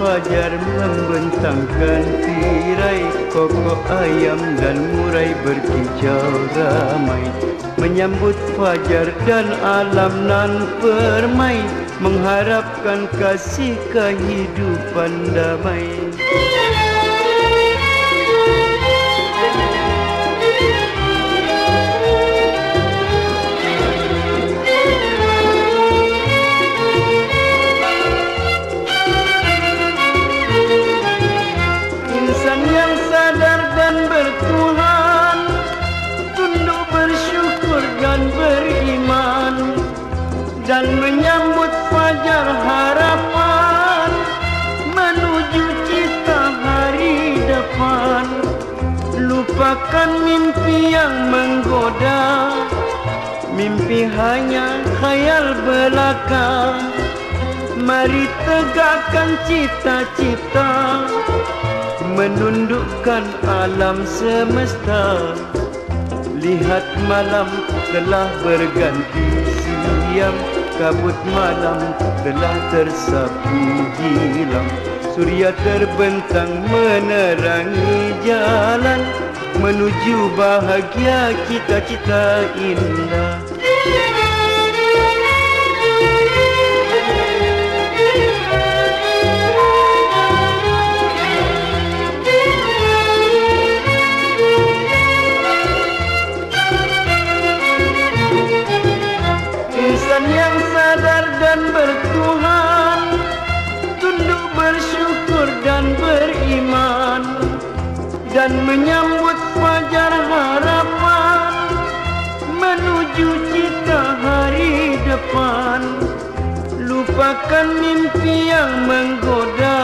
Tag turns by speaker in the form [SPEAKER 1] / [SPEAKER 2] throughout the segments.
[SPEAKER 1] Fajar membentangkan tirai Koko ayam dan murai berkicau ramai. Menyambut fajar dan alam nan permai Mengharapkan kasih kehidupan damai dan menyambut fajar harapan menuju cita hari depan. Lupakan mimpi yang menggoda mimpi hanya khayal belaka. Mari tegakkan cita-cita menundukkan alam semesta. Lihat malam telah berganti siang kabut malam telah tersapu hilang. Surya terbentang menerangi jalan Menuju bahagia cita-cita indah dan bertuhan Tunduk bersyukur dan beriman Dan menyambut fajar harapan Menuju cita hari depan. Lupakan mimpi yang menggoda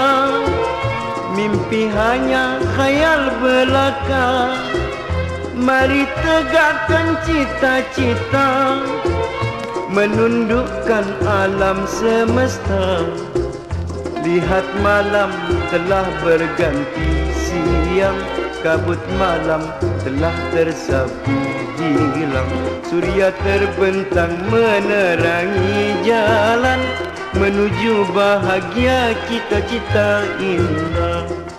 [SPEAKER 1] Mimpi hanya khayal belaka. Mari tegakkan cita-cita menundukkan alam semesta. Lihat malam telah berganti siang Kabut malam telah tersapu hilang. Surya terbentang menerangi jalan Menuju bahagia cita-cita indah